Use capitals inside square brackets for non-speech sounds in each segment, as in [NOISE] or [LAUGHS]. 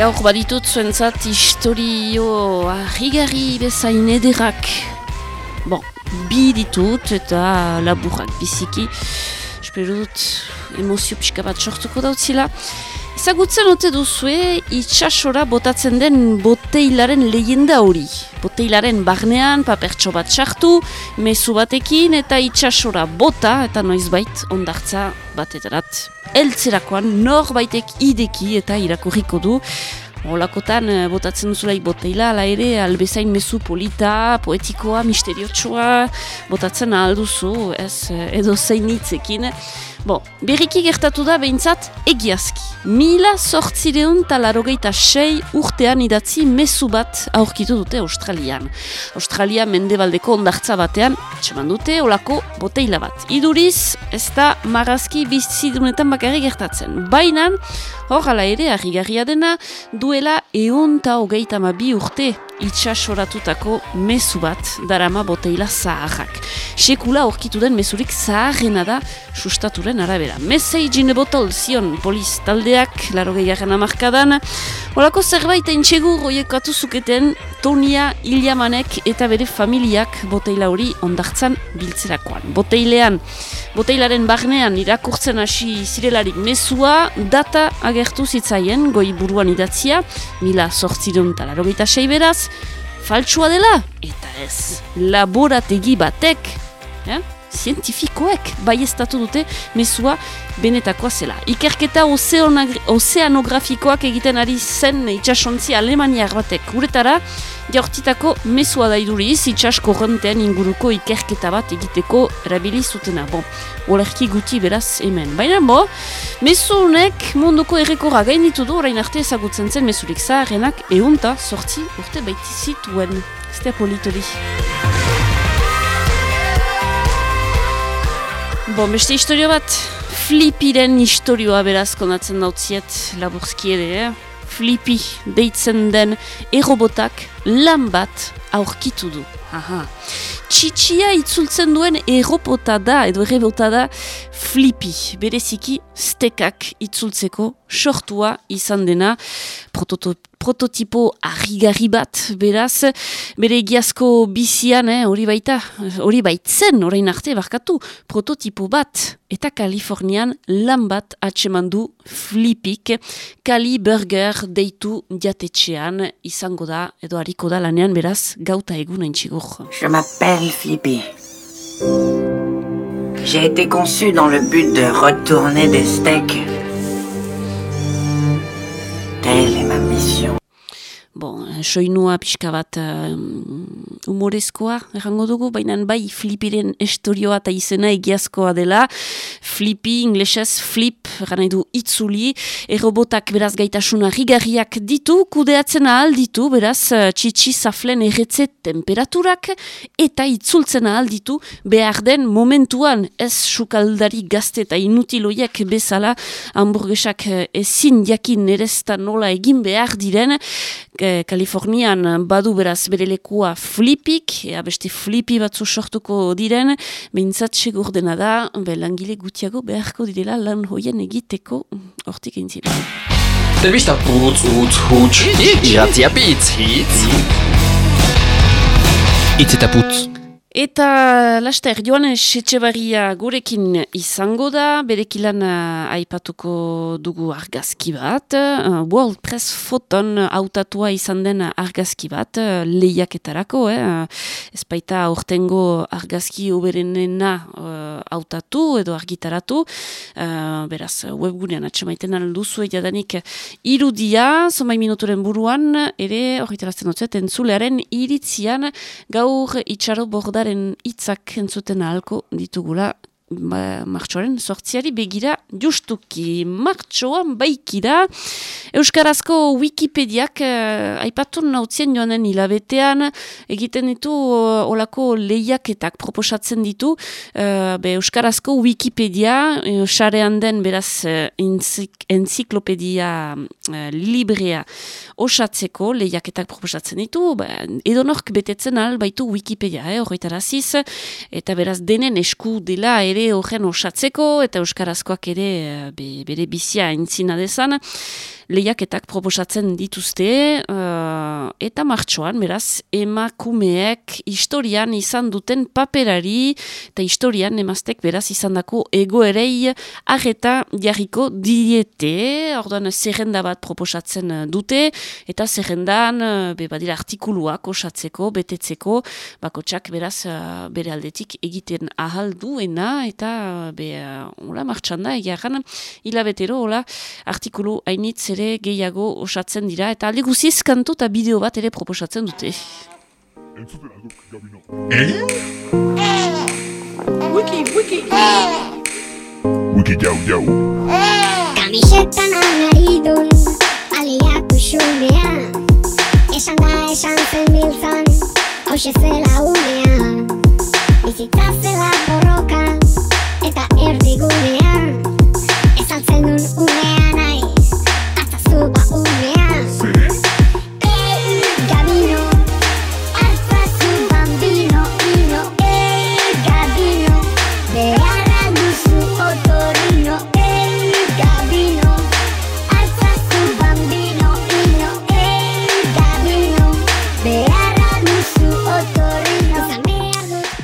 Gaur baditut zuentzat historio ahigarri bezain ederrak. Bon, bi ditut eta laburrak biziki. Espero dut emozio pixka bat sortuko dautzila. Ezagutzen ote duzue itxasora botatzen den boteilaren lehenda hori. Boteilaren barnean papertxo bat sartu, mezu batekin eta itxasora bota eta noizbait ondartza batetarat. Eltzerakoan norbaitek ideki eta irakurriko du. Olakotan botatzen duzulaik boteila, ala ere, albezain mezu polita, poetikoa, misteriotsua, botatzen alduzu, ez, edo zein hitzekin. Bon, berriki gertatu da behintzat egiazki. Mila sortzireun talarogeita sei urtean idatzi mezu bat aurkitu dute Australian. Australia mendebaldeko ondartza batean, txeman dute, olako boteila bat. Iduriz, ez da marazki bizidunetan bakarri gertatzen. Baina, hor ere, harrigarria dena, duela eon ta hogeita bi urte itxasoratutako mezu bat darama boteila zaharrak. Sekula aurkitu den mezurik zaharrena da sustaturen arabera. Mesei jine botol zion poliz taldeak, laro gehiagan amarkadan, Horako zerbait entxegu roiekatu zuketen Tonia Iliamanek eta bere familiak boteila hori ondartzan biltzerakoan. Boteilean, boteilaren barnean irakurtzen hasi zirelarik mezua, data agertu zitzaien goi buruan idatzia, mila sortzidun talarogita sei beraz, faltsua dela, eta ez, laborategi batek, eh? Zientifikoek bai dute mezua benetakoa zela. Ikerketa ozeanografikoak egiten ari zen itxasontzi alemaniak batek uretara, jaurtitako mezua da iduriz itxasko rentean inguruko ikerketa bat egiteko erabili zutena. Bon, olerki guti beraz hemen. Baina bo, mezunek munduko errekorra gainitu du orain arte ezagutzen zen mezurik zaharenak eunta sortzi urte baitizituen. Ztea politori. Bon, beste historio bat, flipiren historioa beraz konatzen dautziet laburzki ere, eh? Flipi deitzen den erobotak lan bat aurkitu du. Aha. Txitsia itzultzen duen erropota da, edo errebota da, flipi, bereziki stekak itzultzeko sortua izan dena prototipo argigarri bat, beraz, bere egiazko bizian, eh, hori baita, hori baitzen, orain arte barkatu, prototipo bat, eta Kalifornian lan bat atsemandu flipik, Kali Burger deitu diatetxean, izango da, edo hariko da lanean, beraz, gauta egun entxigur. Je m'appelle Flippy. J'ai été conçu dans le but de retourner des steaks. Bon, soinua pixka bat uh, humorezkoa, errango dugu, baina bai flipiren estorioa eta izena egiazkoa dela. Flipi, inglesez flip, gana du itzuli, errobotak beraz gaitasuna rigarriak ditu, kudeatzen ahal ditu, beraz uh, txitsi zaflen erretze temperaturak, eta itzultzen ahal ditu behar den momentuan. Ez sukaldari gazte eta inutiloiek bezala hamburgesak ezin jakin nerezta nola egin behar diren, Eh, Kalifornian badu beraz bere lekua flipik, ea beste flipi batzu sortuko diren, behintzat segur dena da, be, langile gutiago beharko direla lan hoien egiteko hortik entzien. Telbista putz, utz, hutz, iratzia pitz, hitz. Itz eta putz. Eta laster, joan setxebarria gurekin izango da, berekilan uh, aipatuko dugu argazki bat, uh, World Press Foton autatua izan den argazki bat, uh, lehiaketarako, eh? ez baita ortengo argazki oberenena uh, autatu edo argitaratu, uh, beraz webgunean atxemaiten alduzu edadanik irudia, zomai minuturen buruan, ere horretarazten dut, entzulearen iritzian gaur itxaro borda modaren hitzak entzuten ahalko ditugula ba, martxoaren sortziari begira justuki martxoan baikira Euskarazko Wikipediak eh, aipatu nautzien joanen hilabetean egiten ditu uh, olako lehiaketak proposatzen ditu uh, be, Euskarazko Wikipedia sarean uh, den beraz uh, enziklopedia uh, librea osatzeko lehiaketak proposatzen ditu ba, edonork betetzen al baitu Wikipedia eh, horretaraziz eta beraz denen esku dela ere ere horren osatzeko eta euskarazkoak ere eh, be, bere bizia entzina dezan. lehiaketak proposatzen dituzte uh, eta martxoan, beraz, emakumeek historian izan duten paperari eta historian emaztek beraz izan dako egoerei arreta jarriko diete, orduan zerrenda bat proposatzen dute eta zerrendan be badira artikuluak osatzeko, betetzeko, bakotsak beraz bere aldetik egiten ahal duena eta be, hola, martxan da, egiaran, hilabetero, hola, artikulu hainitz ere gehiago osatzen dira, eta alde guziz kantu eta bideo bat ere proposatzen dute. Eh? Wiki, wiki! Wiki jau jau! Kamisetan anaridun, aliatu xumean Esan da esan zen biltzan, hause zela unean Bizitza zela borroka, eta erdigunean Ezaltzen duen unean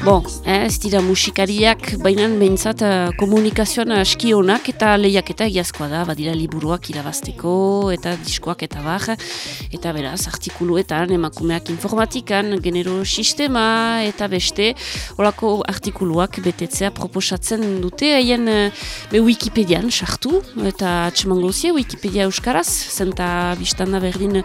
Bon, eh, ez dira musikariak, baina behintzat eh, komunikazioan aski onak eta lehiaketa egiazkoa da, badira liburuak irabazteko eta diskoak eta bar, eta beraz, artikuluetan, emakumeak informatikan, genero sistema eta beste, olako artikuluak betetzea proposatzen dute, haien eh, be Wikipedian sartu, eta atsemango zie, Wikipedia euskaraz, zenta biztanda berdin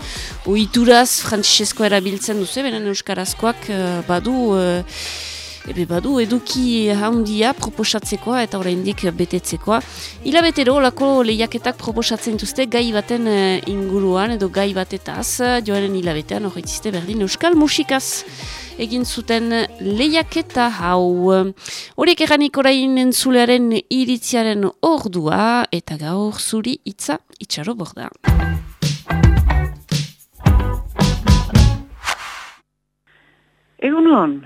oituraz frantzisezko erabiltzen duze, benen euskarazkoak eh, badu... eh, Ebe badu eduki handia proposatzeko eta oraindik betetzekoa. Hilabetero olako lehiaketak proposatzen dituzte gai baten eh, inguruan edo gai batetaz, joaren hilabetean horretziste berdin euskal musikaz egin zuten lehiaketa hau. Horiek eranik orain entzulearen iritziaren ordua eta gaur zuri hitza itxaro borda. Egunon,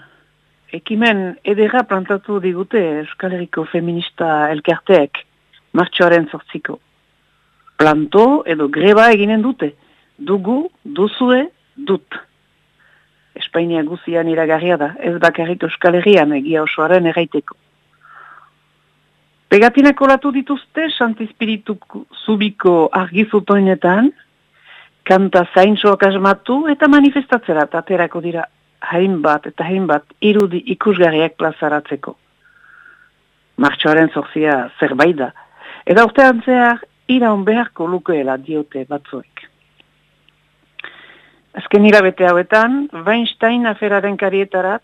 ekimen edera plantatu digute Euskal Herriko feminista elkarteek martxoaren sortziko. Planto edo greba eginen dute, dugu, duzue, dut. Espainia guzian iragarria da, ez bakarrik Euskal Herrian egia osoaren erraiteko. Pegatinak olatu dituzte, Santi Spiritu zubiko argizutoinetan, kanta zaintxoak asmatu eta manifestatzerat aterako dira hainbat eta hainbat irudi ikusgarriak plazaratzeko. Martxoaren zorzia zerbait da. Eta urtean zehar, iraun beharko lukeela diote batzuek. Azken hilabete hauetan, Weinstein aferaren karietarat,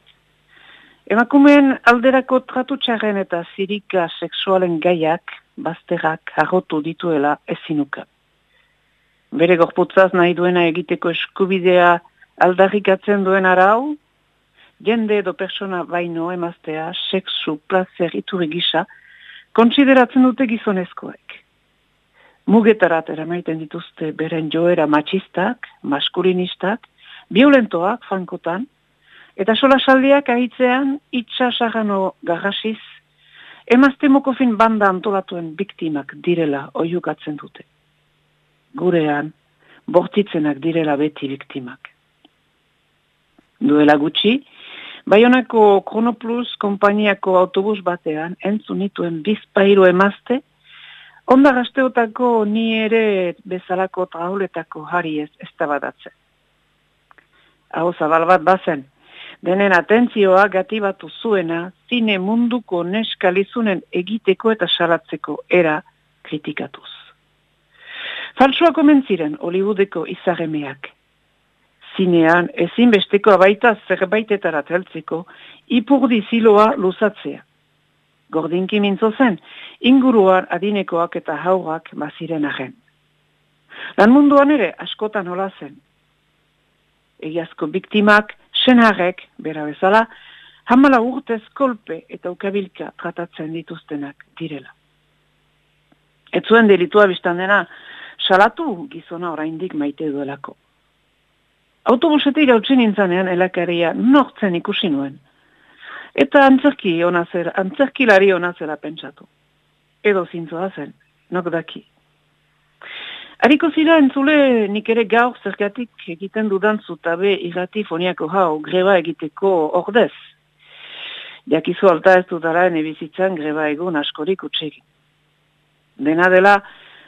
emakumeen alderako tratu txarren eta zirika sexualen gaiak, bazterrak, harrotu dituela ezinuka. Bere gorputzaz nahi duena egiteko eskubidea aldarrikatzen duen arau, jende edo persona baino emaztea, sexu, plazer, iturri gisa, kontsideratzen dute gizonezkoek. Mugetarat eramaiten dituzte beren joera matxistak, maskulinistak, violentoak frankotan, eta sola saldiak ahitzean itxasagano garrasiz, emazte mokofin banda antolatuen biktimak direla oiukatzen dute. Gurean, bortitzenak direla beti biktimak duela gutxi, Baionako Chronoplus konpainiako autobus batean, entzun nituen bizpairu emazte, onda gazteotako ni ere bezalako trauletako jari ez ez tabadatzen. Hau zabal bat bazen, denen atentzioa gati batu zuena, zine munduko neskalizunen egiteko eta salatzeko era kritikatuz. Falsua komentziren Hollywoodeko izaremeak, zinean ezinbesteko abaita zerbaitetara heltzeko ipurdi ziloa luzatzea. Gordinki mintzo zen, inguruan adinekoak eta haurak baziren ahen. Lan munduan ere askotan hola zen. Egiazko biktimak, senarek, bera bezala, hamala urtez kolpe eta ukabilka tratatzen dituztenak direla. Ez zuen delitua biztan dena, salatu gizona oraindik maite duelako. Autobusetik gautzi nintzanean elakaria nortzen ikusi nuen. Eta antzerki ona zera, antzerkilari ona zera pentsatu. Edo zintzoa zen, nok daki. Hariko zira entzule nik ere gaur zergatik egiten dudan zutabe irrati foniako hau greba egiteko ordez. Jakizu alta ez dudara bizitzan greba egun askorik utxegin. Dena dela,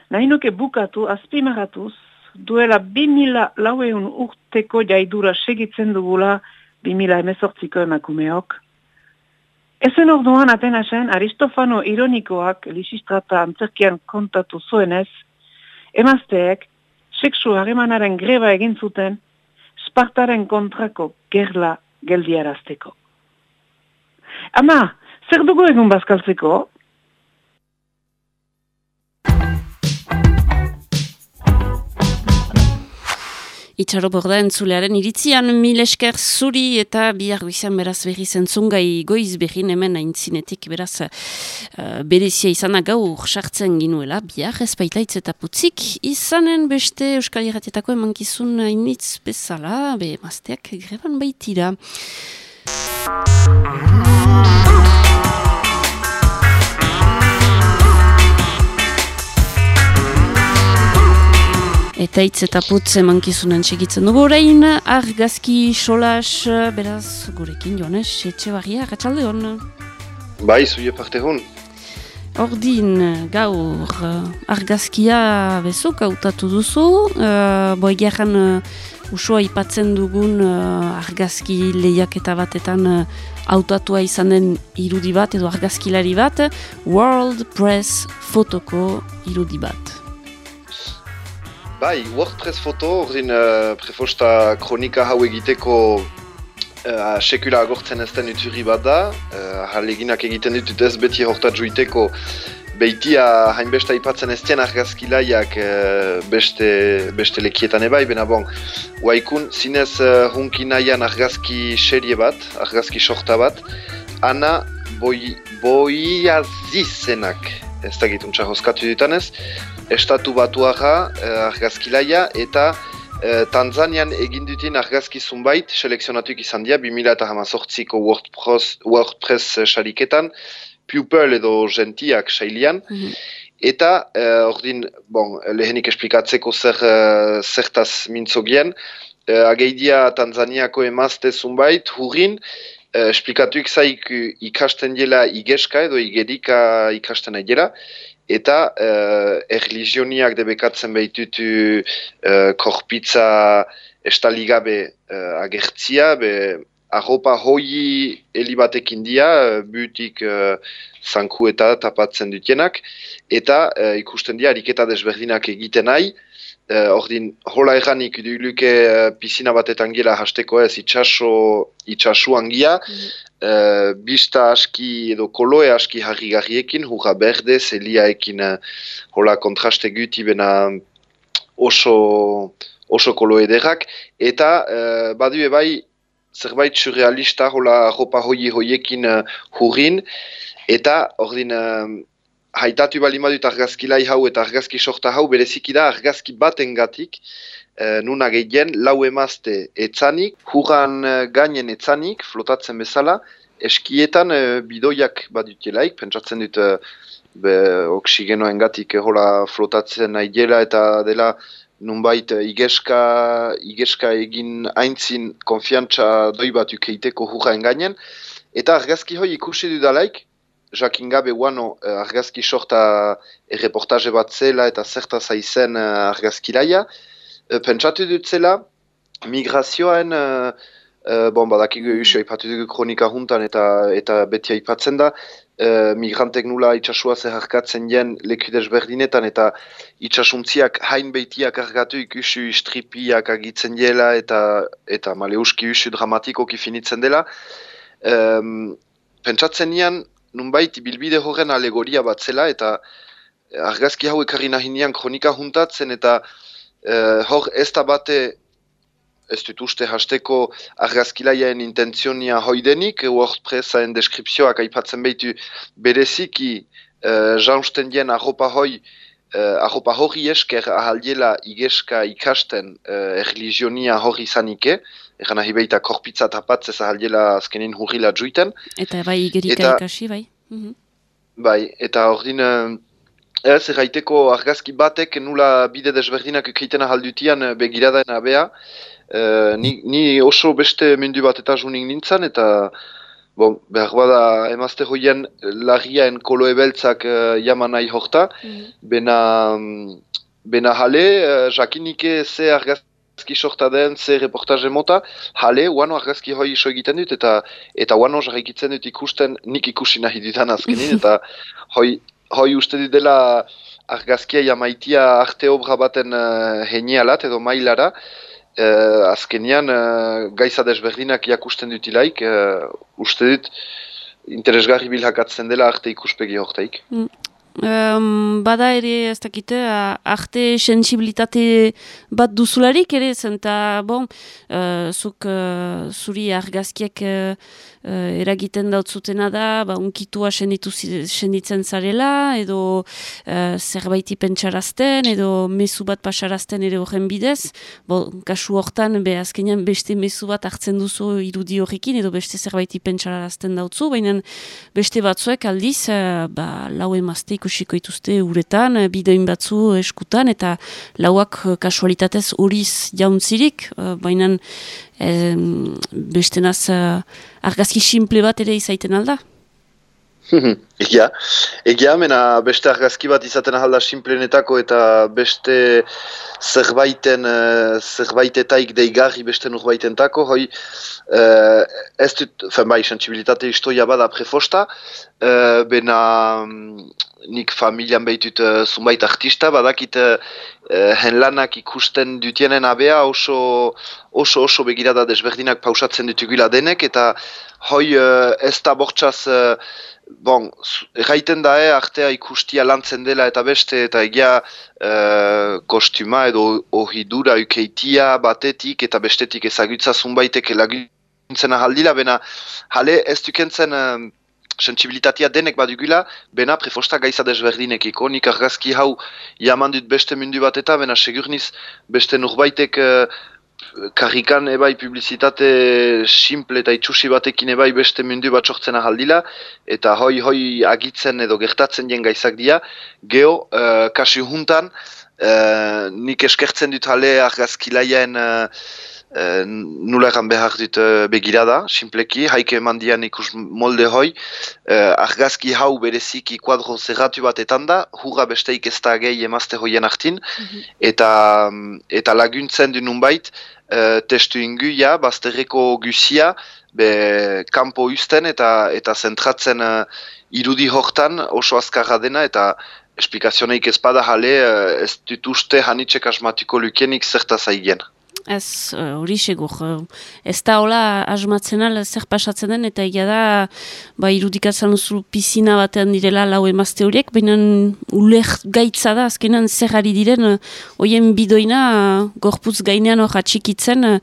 nahi nuke bukatu azpimaratuz, duela 2000 laueun urteko jaidura segitzen dugula 2000 emezortziko emakumeok. Ezen orduan Atenasen Aristofano ironikoak lisistrata antzerkian kontatu zuenez, emazteek seksu harremanaren greba egin zuten Spartaren kontrako gerla geldiarazteko. Ama, zer dugu egun bazkaltzeko? Itxaro borda entzulearen iritzian mil esker zuri eta bihar guizan beraz berri zentzungai goiz behin hemen aintzinetik beraz uh, berezia izana gaur sartzen ginuela bihar ezpaitaitz eta putzik izanen beste Euskal Herratietako emankizun hainitz bezala be mazteak greban baitira. Eta hitz eta putz emankizunen segitzen dugu orain, argazki solas, beraz, gurekin joanez, etxe barria, gatsalde hon. Bai, zuie parte hon. Ordin, gaur, argazkia bezok hautatu duzu, uh, boi gerran uh, usua ipatzen dugun uh, argazki lehiaketa batetan uh, hautatua izanen irudi bat, edo argazkilari bat, World Press Fotoko irudi bat. Bai, WordPress foto, ordin uh, prefosta kronika hau egiteko uh, sekula agortzen ez den bat da. Uh, Haleginak egiten ditut ez beti hortat juiteko Beitia hainbesta ipatzen ez dien argazkilaiak uh, beste, beste lekietan ebai, bena bon. Waikun, zinez uh, hunki nahian argazki serie bat, argazki sorta bat. Ana boi, boiazizenak, ez da gituntza hoskatu dutanez estatu batuaga eh, argazkilaia eta eh, Tanzanian egin duten argazki zunbait selekzionatuik izan dira 2018ko WordPress, WordPress xariketan Pupil edo gentiak sailian mhm. eta eh, ordin bon, lehenik esplikatzeko zer, eh, zertaz mintzogien eh, ageidia Tanzaniako emazte zunbait hurrin Uh, esplikatuik zaik ikasten dela igeska edo igerika ikasten dela eta uh, erlizioniak debekatzen behitutu uh, korpitza estaligabe uh, agertzia, be arropa hoi helibatekin dia, butik uh, zanku eta tapatzen dutenak, eta uh, ikusten dia ariketa desberdinak egiten nahi, Uh, ordin, hola erranik duiluke uh, pisina batetan gila hasteko ez itxaso, itxasuan gia, mm uh, bista aski edo koloe aski harri garriekin, hurra berde, zeliaekin uh, hola kontraste guti bena oso, oso koloe derrak, eta uh, badu ebai zerbait surrealista hola ropa hoi hoiekin hurrin, eta ordin uh, haitatu bali madut argazkilai hau eta argazki sorta hau bereziki da argazki baten gatik, e, nuna gehien lau emazte etzanik, hurran e, gainen etzanik, flotatzen bezala, eskietan e, bidoiak badutelaik, pentsatzen dut e, be, oksigenoen gatik hola flotatzen nahi eta dela nunbait igeska, igeska egin aintzin konfiantza doi bat ukeiteko hurran gainen, eta argazki hoi ikusi dudalaik, jakin gabe guano argazki sorta erreportaje bat zela eta zerta zaizen argazkilaia, Eh, pentsatu dut zela, migrazioen, uh, bon, badakigu usio ipatu dugu kronika juntan eta eta beti aipatzen da, uh, migrantek nula itxasua zeharkatzen jen lekudez berdinetan eta itxasuntziak hain behitiak argatu ikusu istripiak agitzen dela eta eta maleuski usu dramatikoki finitzen dela. Um, pentsatzen nian, nunbait bilbide horren alegoria bat zela eta argazki hau ekarri nahi kronika juntatzen eta Uh, hor ez da bate ez dut uste hasteko argazkilaiaen intentzionia hoidenik, WordPressaen deskripzioak aipatzen behitu bereziki uh, jausten dien arropa hoi uh, arropa hori esker ahaldiela igeska ikasten uh, erlizionia hori zanike, egan nahi behita korpitza tapatzez ahaldiela azkenin hurrila juiten. Eta bai igerika ikasi bai. Mm -hmm. Bai, eta ordin Ez, erraiteko argazki batek nula bide desberdinak ekiten ahaldutian eh, begiradaen abea. E, ni, ni oso beste mundu bat eta junik nintzen, eta bon, behar bada emazte hoien larriaen koloe beltzak uh, jaman nahi horta. Bena, mm, bena jale, uh, jakinike ze argazki sorta den, ze reportaje mota, jale, uano argazki hoi iso egiten dut, eta eta uano jarraikitzen dut ikusten nik ikusi nahi dutan azkenin, [LAUGHS] eta hoi, hoi uste dut dela argazkia jamaitia arte obra baten uh, henialat edo mailara, uh, azkenian uh, gaiza desberdinak jakusten dutilaik, uh, uste dut interesgarri bilhakatzen dela arte ikuspegi hortaik. Um, bada ere, ez dakite, a- arte sensibilitate bat duzularik ere, zenta, bon, uh, zuk uh, zuri argazkiak uh, uh, eragiten dautzutena da, ba, unkitua senditu, senditzen zarela, edo uh, zerbaiti pentsarazten, edo mezu bat pasarazten ere horren bidez, bo, kasu hortan, be, azkenean beste mezu bat hartzen duzu irudi horrekin, edo beste zerbaiti pentsarazten dautzu, baina beste batzuek aldiz, uh, ba, lau emazte ikusiko ituzte uretan, bideoin batzu eskutan, eta lauak kasualitatez horiz jauntzirik, uh, baina em, beste naz uh, argazki simple bat ere izaiten alda. [LAUGHS] Egia, egia, mena beste argazki bat izaten ahalda simplenetako eta beste zerbaiten, uh, zerbaitetaik deigarri beste nurbaitentako, hoi, uh, ez dut, fen bai, sensibilitate historia bada prefosta, uh, bena mm, nik familian behitut uh, zunbait artista, badakit uh, henlanak ikusten dutienen abea oso oso oso begirada desberdinak pausatzen ditugula denek, eta hoi ez da bortxaz uh, Bon, erraiten da, eh, artea ikustia lantzen dela eta beste, eta egia eh, kostuma edo ohidura ukeitia batetik eta bestetik ezagutza zunbaitek laguntzen ahaldila, bena jale ez dukentzen eh, sensibilitatea denek badugula, bena prefosta gaiza desberdinekiko, nik argazki hau jaman dut beste mundu bat eta, bena segurniz beste nurbaitek eh, karrikan ebai publizitate simple eta itxusi batekin ebai beste mundu bat sortzen ahaldila, eta hoi hoi agitzen edo gertatzen jen gaizak dira, geho, uh, kasi juntan, uh, nik eskertzen dut hale argazkilaien uh, uh, nula egan behar dut uh, begirada, simpleki, haike eman dian ikus molde hoi, uh, argazki hau bereziki kuadro zerratu batetan da, hurra besteik ez da gehi emazte hoien hartin, eta, mm, eta laguntzen du nunbait, uh, testu inguia, bazterreko guzia, be kanpo uzten eta eta zentratzen uh, irudi hortan oso azkarra dena eta esplikazioneik ez bada jale uh, ez dut uste hanitxek asmatiko lukenik zertaz aigen. Ez, eh, hori segur. Ez da hola asmatzen al zer pasatzen den, eta egia da, ba, irudikatzen duzu pizina batean direla lau emazte horiek, baina uler gaitza da, azkenan zer ari diren, eh, hoien bidoina eh, gorputz gainean hor atxikitzen,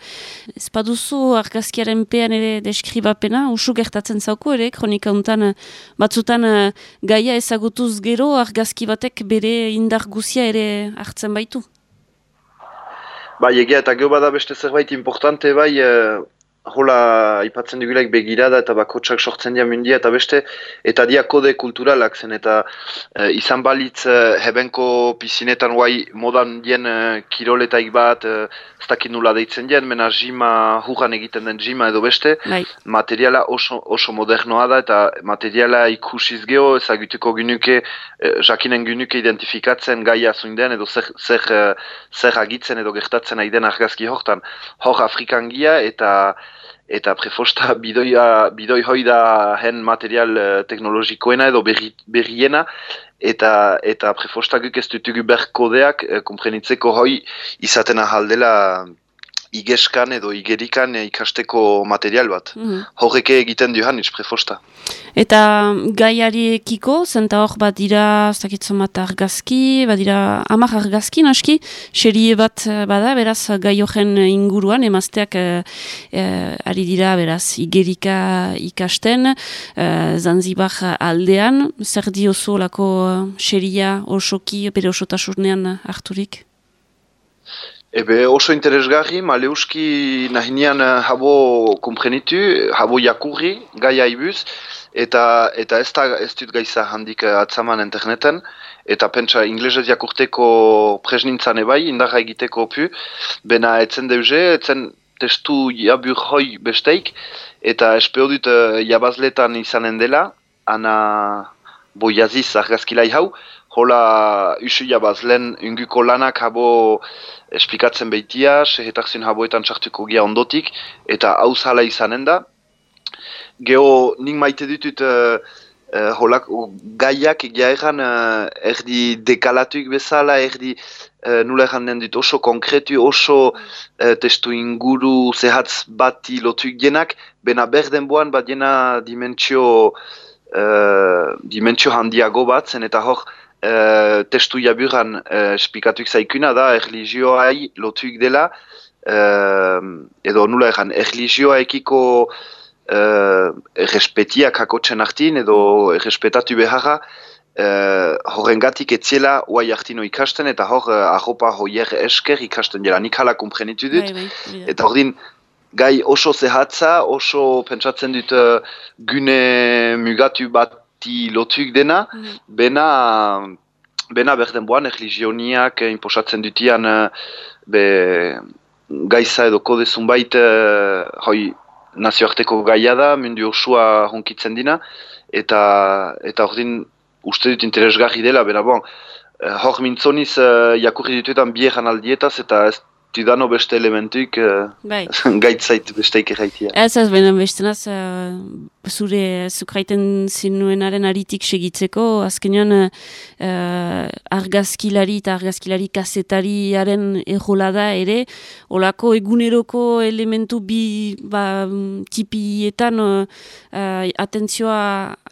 ez baduzu argazkiaren pean ere deskribapena, usu gertatzen zauko ere, kronika eh, batzutan gaia ezagutuz gero argazki batek bere indar guzia ere hartzen baitu. Bai, egia eta gero bada beste zerbait importante bai, eh, hola aipatzen dugulaik begirada eta bakotsak sortzen dira mundia eta beste, eta dia kode kulturalak zen, eta eh, izan balitz eh, hebenko pizinetan guai modan dien eh, kiroletaik bat, eh, ez dakit nula deitzen dien, mena jima, hurran egiten den jima edo beste, Bai. materiala oso, oso modernoa da eta materiala ikusiz geho ezagutuko gynuke, eh, jakinen gynuke identifikatzen gaia zuinden edo zer, zer, zer agitzen edo gertatzen ari den argazki hortan. Hor Afrikan gia eta eta prefosta [LAUGHS] bidoia, bidoi hoi da hen material eh, teknologikoena edo berri, berriena. Eta eta prefosta guk ez dutugu berkodeak eh, komprenitzeko hoi izaten ahaldela igeskan edo igerikan ikasteko material bat. Mhm. Horreke egiten du hanitz prefosta. Eta gaiariekiko, zenta hor bat dira, ez dakitzen bat argazki, bat dira amak argazki naski, serie bat eh, bada, beraz gai horren inguruan, emazteak eh, ari dira, beraz, igerika ikasten, eh, Zanzibar aldean, zer diozu lako seria osoki, bere osotasunean harturik? Ebe oso interesgarri, maleuski nahinean eh, habo komprenitu, habo jakurri, gaia ibuz, eta, eta ez, da, ez dut gaiza handik eh, atzaman interneten, eta pentsa inglesez jakurteko presnintzan ebai, indarra egiteko pu, bena etzen deuze, etzen testu jabur hoi besteik, eta espeo dut uh, jabazletan izanen dela, ana boiaziz argazkilai hau, hola usu jabazlen unguko lanak habo esplikatzen behitia, sehetakzien haboetan txartuko gia ondotik, eta hau zala izanen da. Geho, nik maite ditut uh, uh, holak, gaiak egia egan uh, erdi dekalatuik bezala, erdi uh, nula egan den dut oso konkretu, oso uh, testu inguru zehatz bati lotuik jenak, bena berden boan bat dimentsio, uh, dimentsio handiago bat, zen eta hor, Uh, testu jaburan uh, espikatuik zaikuna da erlijioai lotuik dela. Uh, edo nula egan erlijioa ekiko uh, errespetiak hakotzen hartin edo errespetatu beharra. Uh, horren gatik etziela oai hartino ikasten eta hor ahopa hoier esker ikasten dela. Nik hala kumprenitu dut. Bai, bai, eta hor gai oso zehatza oso pentsatzen dut uh, gune mugatu bat bati lotuik dena, mm. bena, bena berden boan, erligioniak eh, imposatzen dutian eh, be, gaiza edo kode zunbait eh, hoi, nazioarteko gaia da, mundu osua honkitzen dina, eta eta hor uste dut interesgarri dela, bera bon, hor mintzoniz jakurri dituetan bieran aldietaz, eta ez Tidano beste elementuik uh, bai. [LAUGHS] gaitzait besteik erraitia. Ez ez, benen bestenaz, uh, zure zukraiten zinuenaren aritik segitzeko, azkenean uh, argazkilari eta argazkilari kasetariaren errolada ere, olako eguneroko elementu bi ba, tipietan uh, atentzioa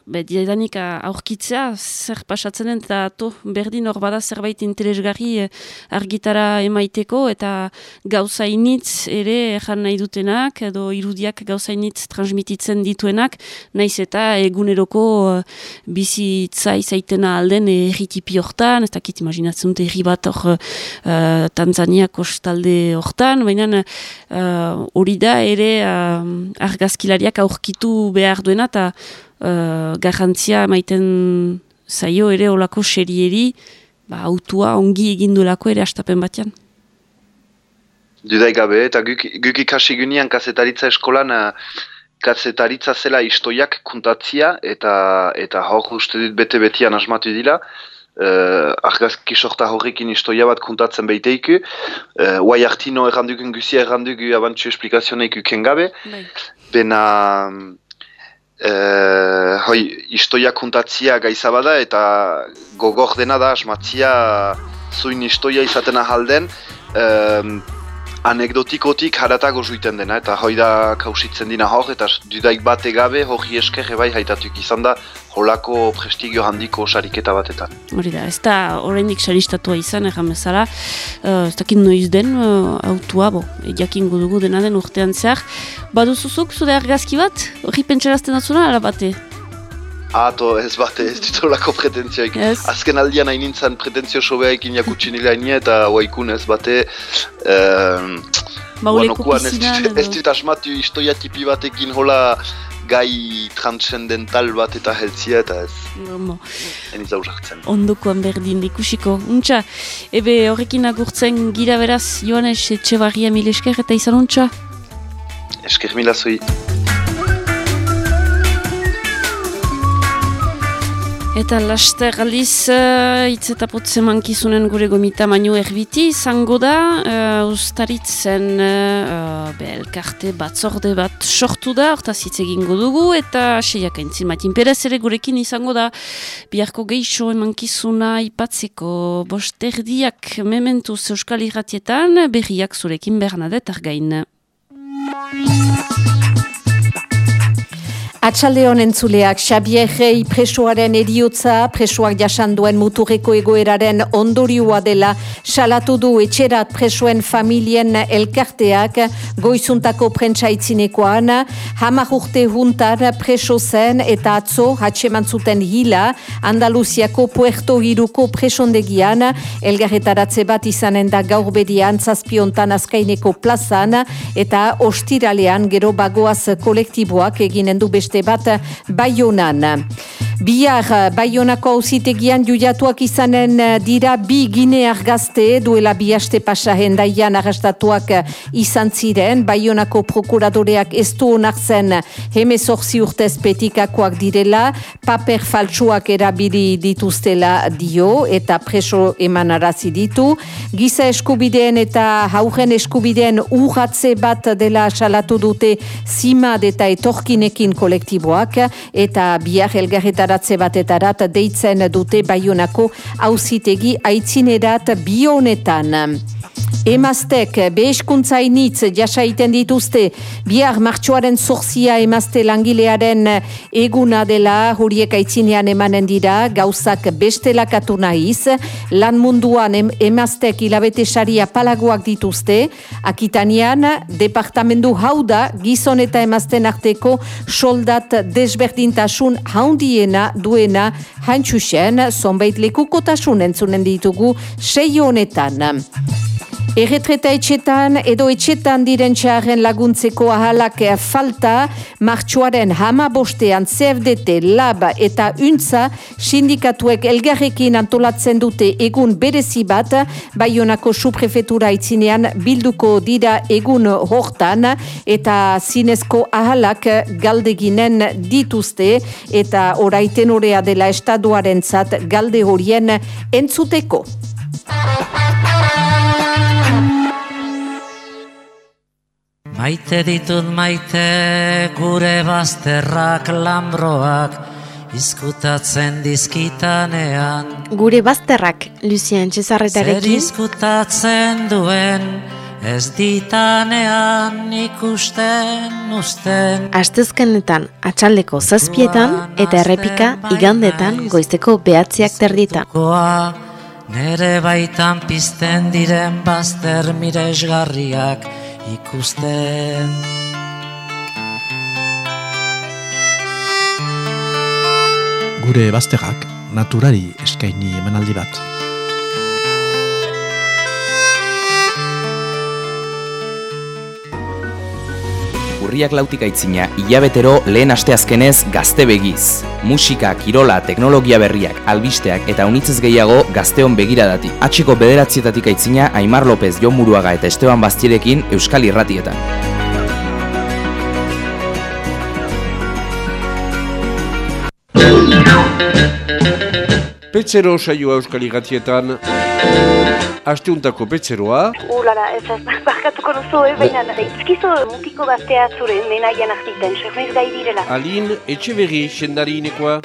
be, diadanik aurkitzea, zer pasatzen eta to, berdin hor bada zerbait interesgarri argitara emaiteko, eta gauzainitz ere erran nahi dutenak edo irudiak gauzainitz transmititzen dituenak naiz eta eguneroko uh, bizitza izaitena alden erritipi hortan, ez dakit imaginatzen dute erri bat hor uh, Tanzania kostalde hortan, baina hori uh, da ere uh, argazkilariak aurkitu behar duena eta uh, garrantzia maiten zaio ere olako serieri ba, autua ongi egindulako ere astapen batean. Dudai gabe, eta guk, guk ikasi gunean kazetaritza eskolan uh, kazetaritza zela istoiak kuntatzia eta eta hor uste dut bete-betian asmatu dila. Uh, argazki sorta horrekin istoia bat kuntatzen behiteiku. Uh, Uai hartino errandugun guzia errandugu abantxu esplikazioneik uken gabe. Bai. Bena... Uh, hoi, istoia kuntatzia gaizabada eta gogor dena da asmatzia zuin istoia izaten ahalden anekdotikotik haratago zuiten dena, eta hoi da kausitzen dina hor, eta dudaik bate gabe hori esker bai haitatuk izan da holako prestigio handiko sariketa batetan. Hori da, ez da horrendik saristatua izan, egan bezala, uh, ez dakit noiz den uh, autua, bo, jakin dugu dena den urtean zehar. Baduzuzuk, zure argazki bat, hori pentsarazten atzuna, ala bate? Ato, ez bate, ez ditolako pretentzioik. Yes. Azken aldian hain nintzen pretentzio sobeaikin jakutsi nila eta huaikun ez bate... Um, ez dut asmatu istoia tipi batekin hola gai transcendental bat eta heltzia eta ez. No. Eniz aurrartzen. Ondokoan berdin ikusiko. Untxa, ebe horrekin agurtzen gira beraz, Joanes, etxe barria mil esker eta izan untxa? Esker mila zui. Eta laster aldiz, uh, itz eta potze mankizunen gure gomita mainu erbiti, izango da, uh, ustaritzen uh, belkarte batzorde bat sortu da, orta zitze egingo dugu, eta seiak entzin matin perez ere gurekin izango da, biharko geixo emankizuna ipatzeko bosterdiak mementu euskal irratietan, berriak zurekin bernadet argain. Atxalde honen zuleak, Xabier Rei presoaren eriotza, presoak jasan duen muturreko egoeraren ondorioa dela, salatu du etxerat presoen familien elkarteak, goizuntako prentsaitzinekoan, hamar urte juntar preso zen eta atzo hatxeman zuten hila, Andaluziako Puerto Hiruko presondegian, elgarretaratze bat izanen da gaur bedian zazpiontan azkaineko plazan, eta ostiralean gero bagoaz kolektiboak eginen du beste emazte bat baionan. Bihar, Baionako hausitegian juiatuak izanen dira bi ginear gazte duela bi haste pasa hendaian arrastatuak izan ziren. Baionako prokuradoreak ez du onartzen hemezorzi urtez petikakoak direla, paper faltsuak erabili dituztela dio eta preso eman arazi ditu. Giza eskubideen eta haugen eskubideen urratze bat dela salatu dute zimad eta etorkinekin kolektiboak eta bihar elgarretar elkartaratze batetarat deitzen dute baionako hauzitegi aitzinerat bionetan. Emaztek beheskuntzainitz jasaiten dituzte. Bihar martxoaren zorzia emazte langilearen eguna dela huriek aitzinean emanen dira gauzak bestelakatu nahiz. Lan munduan em emaztek hilabete saria palagoak dituzte. Akitanean departamendu hau da gizon eta emazten arteko soldat desberdintasun haundiena duena. Haintxusen zonbait lekukotasun entzunen ditugu sei honetan. Erretreta etxetan edo etxetan diren txarren laguntzeko ahalak falta, martxuaren hama bostean CFDT, LAB eta UNTZA sindikatuek elgarrekin antolatzen dute egun berezi bat, baionako suprefetura itzinean bilduko dira egun hortan eta zinezko ahalak galdeginen dituzte eta oraiten orea dela estaduaren zat galde horien entzuteko. Maite ditut maite gure bazterrak lambroak izkutatzen dizkitanean. Gure bazterrak, Lucien Txezarretarekin. Zer izkutatzen duen ez ditanean ikusten usten. Astezkenetan atxaldeko zazpietan eta errepika igandetan goizteko behatziak terditan Nere baitan pizten diren bazter miresgarriak ikusten Gure bazterrak naturari eskaini emanaldi bat. Urriak lautik aitzina, hilabetero lehen asteazkenez gazte begiz. Musika, kirola, teknologia berriak, albisteak eta unitzez gehiago gazteon begiradati. Atxiko bederatzietatik aitzina, Aimar López, Jon Muruaga eta Esteban Bastierekin Euskal Irratietan. Petzero saioa Euskal Irratietan Asteuntako petzeroa. Ulala, ez ez, [LAUGHS] barkatuko duzu, eh, baina Ezkizo mutiko gaztea zure menaian artiten, sernez gai direla. Alin, etxe berri, sendari inekoa.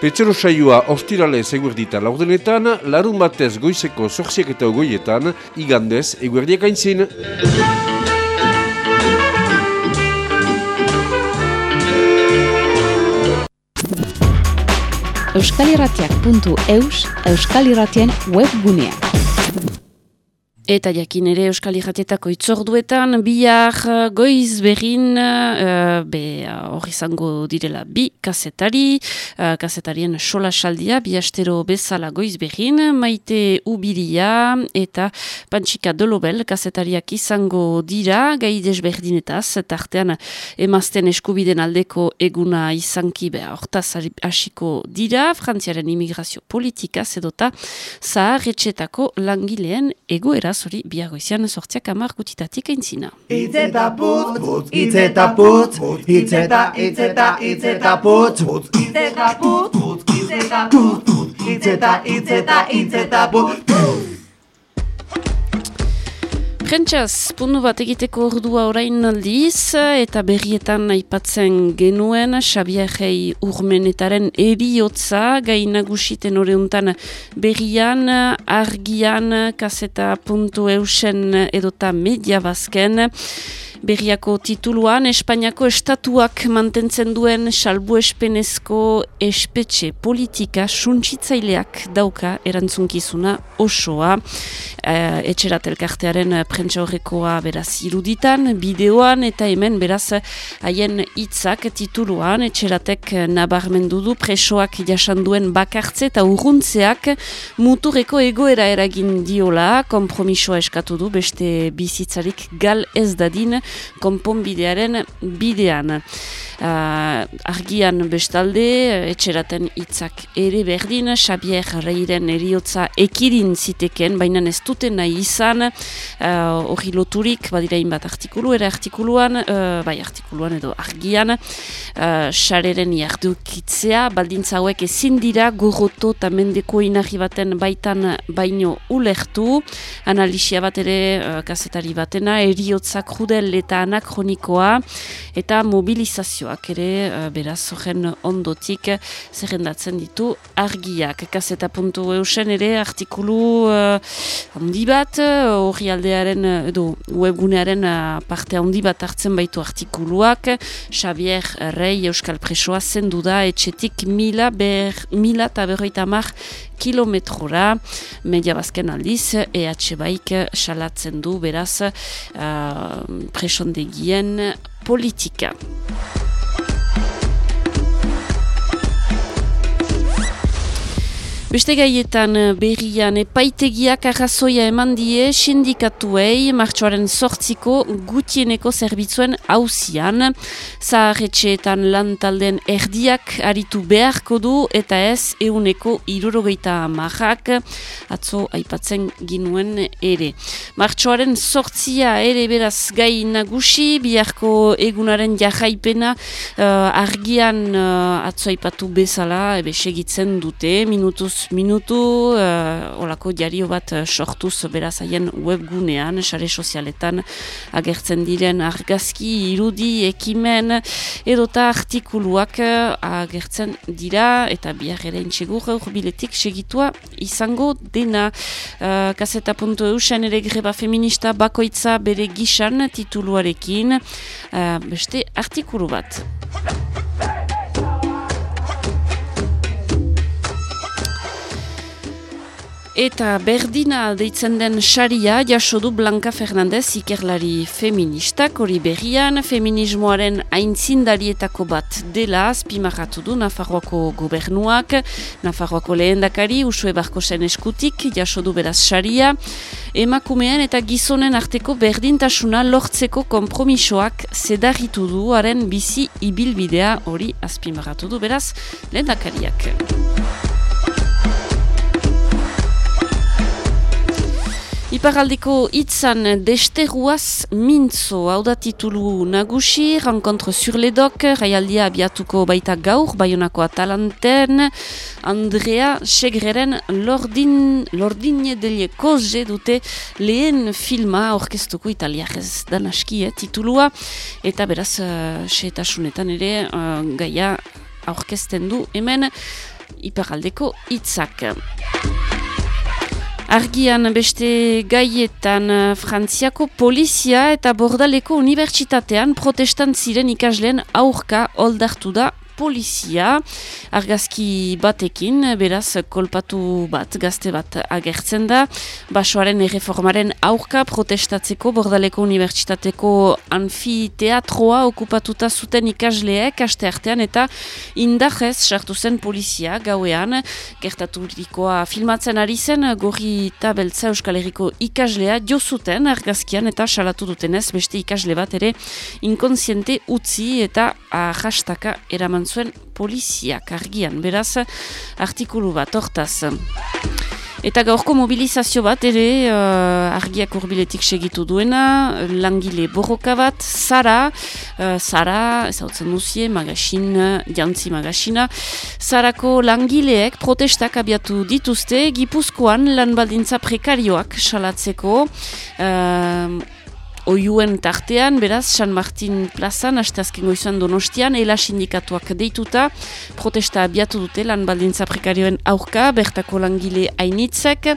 Petzero saioa ostirale eguerdita laurdenetan Larun batez goizeko zorziak eta ogoietan Igandez, eguerdiak aintzin euskalirratiak.eus euskalirratien webgunea. Eta jakin ere Euskal Irratietako itzorduetan, bihar goiz berrin, uh, be hori izango direla bi kasetari, uh, kasetarien sola saldia, bi astero bezala goiz berrin, maite ubiria eta pantxika dolobel kasetariak izango dira, gai desberdinetaz, eta artean emazten eskubiden aldeko eguna izanki beha, hortaz hasiko dira, frantziaren imigrazio politika, zedota, zahar etxetako langileen egoera hori biago izan sortziak amar gutitatik aintzina. Itzeta putz, putz, itzeta putz, itzeta, itzeta, itzeta putz, itzeta putz, itzeta putz, itzeta, itzeta, itzeta putz. Prentxaz, puntu bat egiteko ordua orain aldiz, eta berrietan aipatzen genuen, Xabierrei urmenetaren eriotza, gainagusiten oreuntan berrian, argian, kaseta puntu eusen edota media bazken, Berriako tituluan, Espainiako estatuak mantentzen duen salbuespenezko espetxe politika suntsitzaileak dauka erantzunkizuna osoa. E, etxerat elkartearen prentsa horrekoa beraz iruditan, bideoan eta hemen beraz haien hitzak tituluan, etxeratek nabarmendu du presoak jasanduen bakartze eta urruntzeak muturreko egoera eragin diola, kompromisoa eskatu du beste bizitzarik gal ez dadin konponbidearen bidean. Uh, argian bestalde, etxeraten hitzak ere berdin, Xabier Reiren eriotza ekidin ziteken, baina ez duten nahi izan, hori uh, loturik, badirain bat artikulu, ere artikuluan, uh, bai artikuluan edo argian, uh, xareren jardukitzea, baldintza hauek ezin dira gurroto eta mendeko inarri baten baitan baino ulertu, analisia bat ere uh, kazetari batena, eriotzak judel eta anakronikoa, eta mobilizazio saioak ere, uh, beraz, horren ondotik zerrendatzen ditu argiak. Kaseta puntu eusen ere, artikulu uh, handi bat, hori aldearen, edo webgunearen uh, parte handi bat hartzen baitu artikuluak, Xavier Rei Euskal Presoa zendu da, etxetik mila, ber, mila eta berroita mar kilometrora, media bazken aldiz, EH baik salatzen du, beraz, uh, presondegien politika. Beste gaietan eh, berrian epaitegiak arrazoia eman die sindikatuei martxoaren sortziko gutieneko zerbitzuen hausian. Zaharretxeetan lan talden erdiak aritu beharko du eta ez euneko irurogeita marrak atzo aipatzen ginuen ere. Martxoaren sortzia ere beraz gai nagusi, biharko egunaren jarraipena uh, argian uh, atzo aipatu bezala ebe segitzen dute, minutuz minutu, uh, olako diario bat uh, sortuz beraz webgunean, sare sozialetan agertzen diren argazki, irudi, ekimen, edota artikuluak uh, agertzen dira, eta bihar ere intxegur biletik segitua izango dena. Uh, kaseta puntu eusen ere greba feminista bakoitza bere gisan tituluarekin, uh, beste artikulu bat. Eta berdina deitzen den saria jasodu Blanca Fernandez ikerlari feministak, hori berrian feminismoaren aintzindarietako bat dela, spimarratu du Nafarroako gobernuak, Nafarroako lehendakari, Usue Barkosen eskutik, jasodu beraz saria, emakumean eta gizonen arteko berdintasuna lortzeko kompromisoak zedarritu du, haren bizi ibilbidea. Hori azpimarratu du beraz lehendakariak. Iparaldeko itzan desterruaz mintzo, hau da titulu nagusi, renkontre sur ledok, raialdia abiatuko baita gaur, baionako atalanten, Andrea Segreren lordin, lordine delie koze dute lehen filma orkestuko italiarez danaski eh, titulua, eta beraz, uh, ere, uh, gaia aurkezten du hemen Iparaldeko itzak. Argian beste gaietan eh, Frantziako polizia eta bordaleko unibertsitatean protestant ziren ikasleen aurka oldartu da polizia argazki batekin, beraz kolpatu bat, gazte bat agertzen da, basoaren erreformaren aurka protestatzeko Bordaleko Unibertsitateko anfiteatroa okupatuta zuten ikasleek aste artean eta indajez sartu zen polizia gauean, gertaturikoa filmatzen ari zen gorri tabeltza Euskal Herriko ikaslea jo zuten argazkian eta salatu dutenez beste ikasle bat ere inkonsiente utzi eta ahastaka eraman zuen poliziak argian, beraz, artikulu bat, hortaz. Eta gaurko mobilizazio bat ere uh, argiak urbiletik segitu duena, langile borroka bat, Zara, uh, Zara, ez hau duzie, magasin, jantzi magasina, Zarako langileek protestak abiatu dituzte, gipuzkoan lan baldintza prekarioak salatzeko, uh, oiuen tartean, beraz, San Martin plazan, asteazken goizan donostian, ela sindikatuak deituta, protesta abiatu dute lan baldintza prekarioen aurka, bertako langile hainitzek,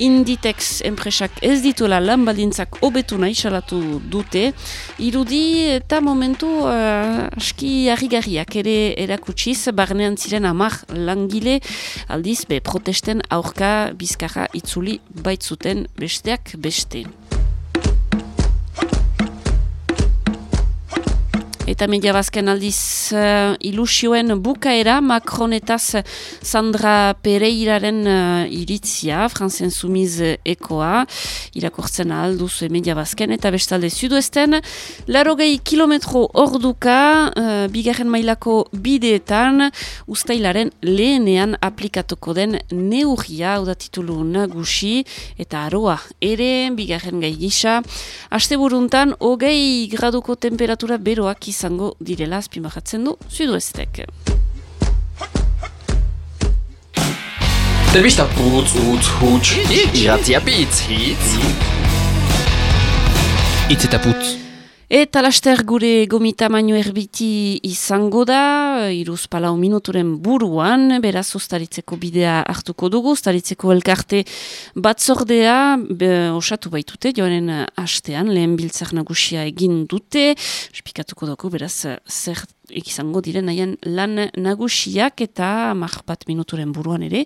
Inditex enpresak ez dituela lan baldintzak obetu nahi salatu dute, irudi eta momentu uh, aski harrigarriak ere erakutsiz, barnean ziren amar langile, aldiz, be, protesten aurka bizkarra itzuli baitzuten besteak beste. Eta media bazken aldiz uh, ilusioen bukaera, Macronetaz Sandra Pereiraren uh, iritzia, franzen sumiz ekoa, irakortzen alduz media bazken, eta bestalde zuduesten, larogei kilometro orduka, uh, bigarren mailako bideetan, ustailaren lehenean aplikatuko den neurria, hau da titulu nagusi, eta aroa ere, bigarren gai gisa, Aste buruntan, hogei graduko temperatura beroak izango direla azpimahatzen du zuduestek. Telebista putz, utz, huts, iratzia pitz, hitz. Itz eta putz. Eta laster gure gomita maino erbiti izango da, iruz palau minuturen buruan, beraz ustaritzeko bidea hartuko dugu, ustaritzeko elkarte batzordea be, osatu baitute, joaren hastean, lehen biltzak nagusia egin dute, espikatuko dugu, beraz, zer izango diren nahian lan nagusiak eta mar bat minuturen buruan ere.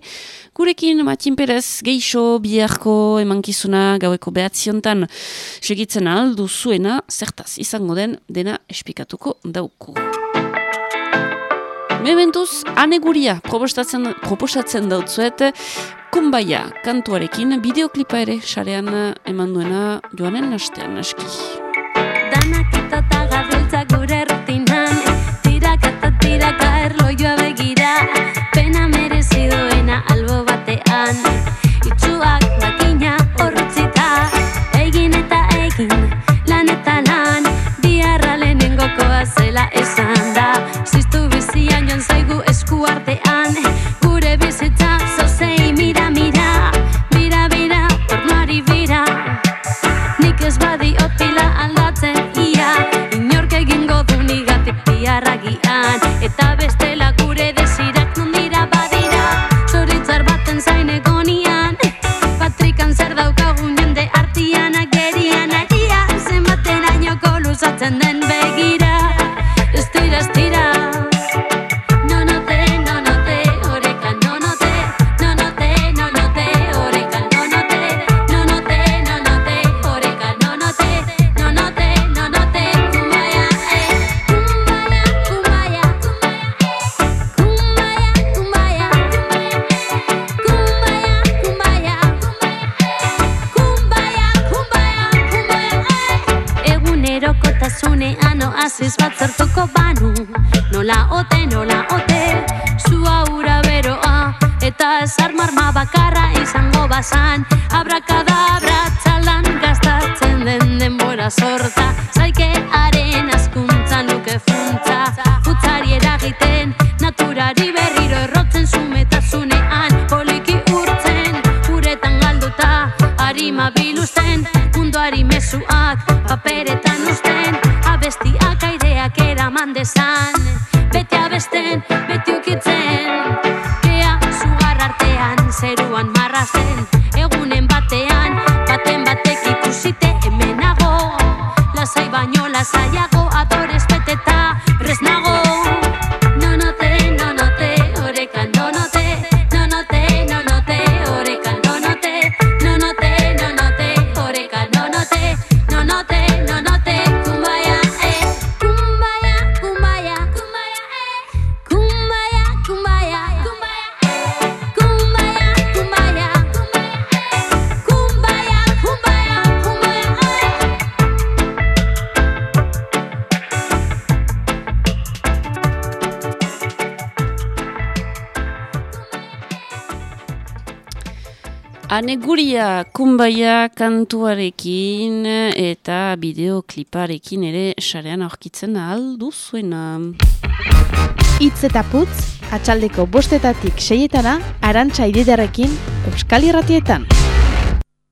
Gurekin, Matin Perez, geixo, biharko, emankizuna, gaueko behatziontan segitzen aldu zuena, zertaz izango den dena espikatuko dauku. Mementuz, aneguria proposatzen, proposatzen dautzuet, kumbaia kantuarekin, bideoklipa ere, sarean eman duena joanen hastean aski. Oasis bat zertuko banu. Nola ote, nola ote Zua ura beroa. Eta ez armarma bakarra izango bazan. Abrakadabra txalan gastatzen den denbora sorta Aneguria kumbaia kantuarekin eta bideokliparekin ere sarean aurkitzen aldu zuena. Itz eta putz, atxaldeko bostetatik seietana, arantxa ididarekin, Euskal Irratietan.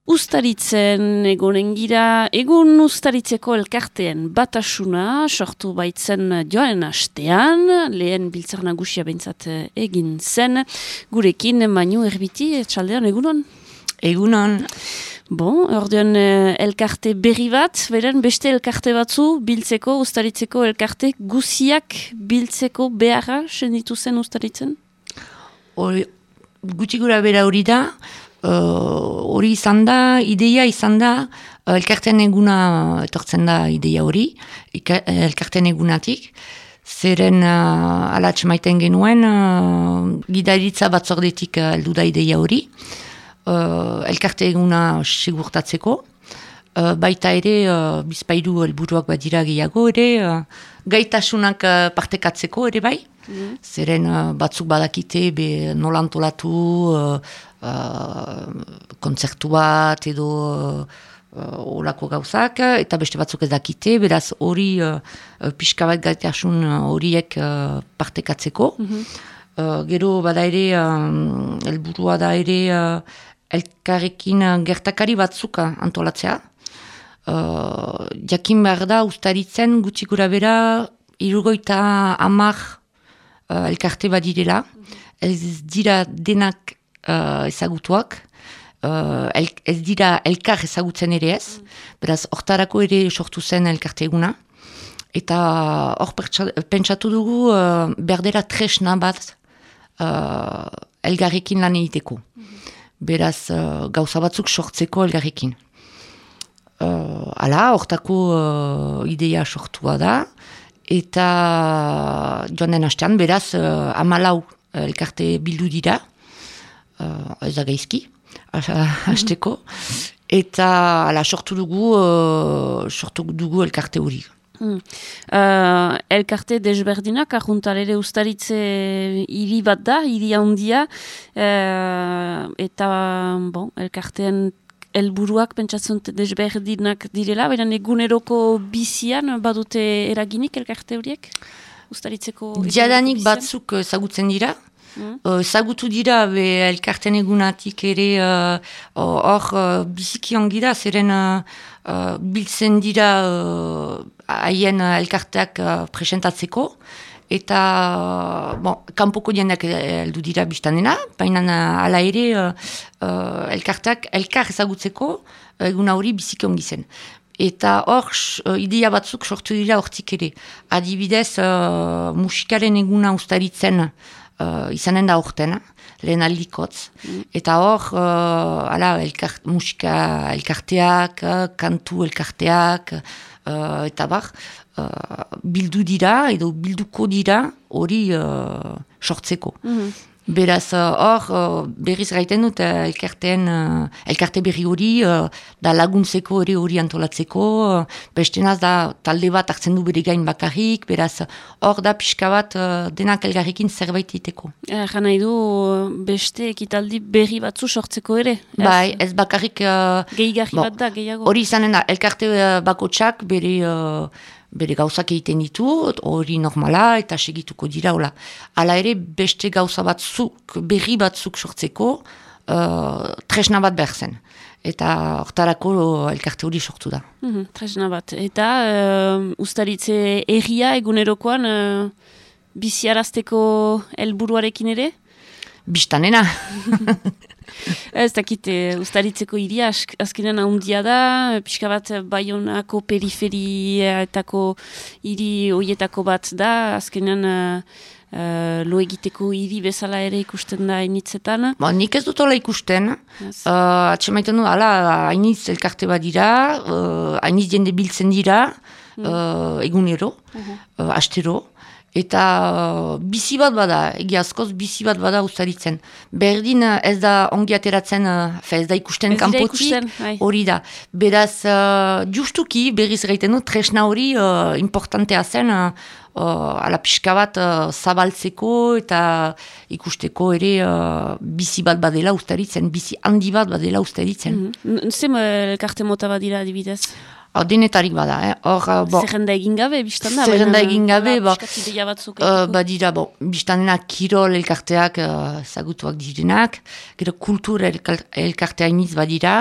Ustaritzen egonen gira, egun ustaritzeko elkarteen batasuna, sortu baitzen joaren astean, lehen biltzar nagusia behintzat egin zen, gurekin mainu erbiti, etxaldean egunon? Egunon. Bon, ordean eh, elkarte berri bat, beren beste elkarte batzu biltzeko, ustaritzeko elkarte guziak biltzeko beharra senditu zen ustaritzen? Hori, gutxi gura bera hori da, hori izan da, ideia izan da, uh, elkarten eguna etortzen da ideia hori, ika- elkarten egunatik, zeren uh, alatxe maiten genuen, uh, gidaritza batzordetik uh, da ideia hori, uh, elkarte eguna segurtatzeko, Uh, baita ere, uh, bizpairu helburuak badira gehiago ere, uh, gaitasunak uh, partekatzeko ere bai, Mhm. zeren uh, batzuk badakite be nola antolatu uh, uh, kontzertu edo uh, olako gauzak, eta beste batzuk ez dakite, beraz hori uh, pixka bat gaitasun horiek uh, partekatzeko. Uh, gero bada ere, um, helburua da ere uh, elkarrekin uh, gertakari batzuk uh, antolatzea. Uh, jakin behar da, ustaritzen gutxi gura bera, irugoita amak uh, elkarte badirela. Ez dira denak uh, ezagutuak, uh, el, ez dira elkar ezagutzen ere ez, beraz, hortarako ere sortu zen elkarte eguna. Eta hor pentsatu dugu uh, berdera tresna bat uh, elgarrekin lan egiteko. Beraz, uh, gauza batzuk sortzeko elgarrekin. Uh, ala, hortako uh, ideia sortua da, eta joan den astean, beraz, uh, amalau elkarte bildu dira, uh, ez da gaizki, hasteko, eta ala, sortu dugu, uh, sortu dugu elkarte hori. Hmm. Uh, elkarte desberdinak, ahuntar ere ustaritze hiri bat da, hiri handia, uh, eta bon, elkarteen helburuak pentsatzen desberdinak direla, baina eguneroko bizian badute eraginik elkarte horiek? Ustaritzeko Jadanik batzuk ezagutzen dira, Mm. Uh, dira be elkarten egunatik ere uh, hor uh, biziki ongi da, zeren uh, uh, biltzen dira uh, haien uh, elkarteak uh, presentatzeko, eta uh, bon, kanpoko jendak heldu dira biztanena, baina uh, ala ere uh, elkarteak elkar ezagutzeko eguna hori biziki ongi zen. Eta hor, uh, ideia batzuk sortu dira hortik ere. Adibidez, uh, musikaren eguna ustaritzen uh, izanen da horten, lehen aldikotz. Eta hor, uh, ala, elkart, musika elkarteak, kantu elkarteak, uh, eta bar, uh, bildu dira, edo bilduko dira hori uh, sortzeko. Mhm. Beraz, uh, hor, uh, berriz gaiten dut uh, elkarteen, elkarte berri hori, da laguntzeko ere hori antolatzeko, bestenaz da talde bat hartzen du bere gain bakarrik, beraz, hor da pixka bat denak elgarrekin zerbait iteko. Eh, Jan nahi du beste ekitaldi berri batzu sortzeko ere. ez? Bai, ez bakarrik... Uh, Gehigarri bon, bat da, gehiago. Hori izanen da, elkarte uh, bakotsak bere, uh, bere gauzak egiten ditu, hori normala eta segituko dira, hola. Hala ere, beste gauza batzuk, berri batzuk sortzeko, uh, tresna bat behar zen. Eta hortarako elkarte hori sortu da. Mhm, tresna bat. Eta uh, ustaritze erria egunerokoan uh, biziarazteko helburuarekin ere? Bistanena. [LAUGHS] [LAUGHS] Ez dakit, eh, ustaritzeko iria ask- azkenean handia da, eh, pixka bat eh, Baionako periferietako hiri hoietako bat da, azkenean uh, uh, lo egiteko hiri bezala ere ikusten da initzetan. Ba, nik ez dut hola ikusten. Yes. Uh, Atxemaiten du, ala, hainiz elkarte bat dira, uh, jende biltzen dira, uh, egunero, uh, astero. Eta uh, bizi bat bada, egiazkoz bizi bat bada ustaritzen. Berdin uh, ez da ongi ateratzen, uh, ez da ikusten kanpotik, bai. hori da. Beraz, uh, justuki, berriz gaiten du, tresna hori uh, importantea zen, uh, uh, ala pixka bat uh, zabaltzeko eta ikusteko ere uh, bizi bat badela ustaritzen, bizi handi bat badela ustaritzen. Mm Zem elkarte mota bat dira adibidez? Hor denetarik bada, eh? Hor, bo, Zerrenda egin gabe, biztan da? Zerrenda egin gabe, batzuk uh, badira, bo, biztanena kirol elkarteak uh, zagutuak direnak, gero kultur elkar- elkartea iniz badira,